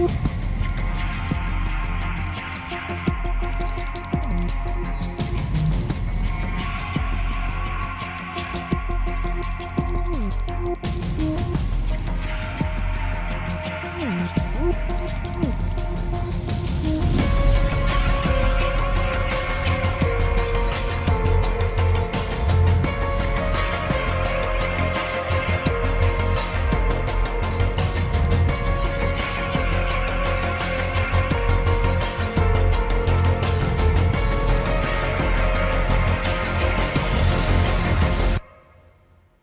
Ooh.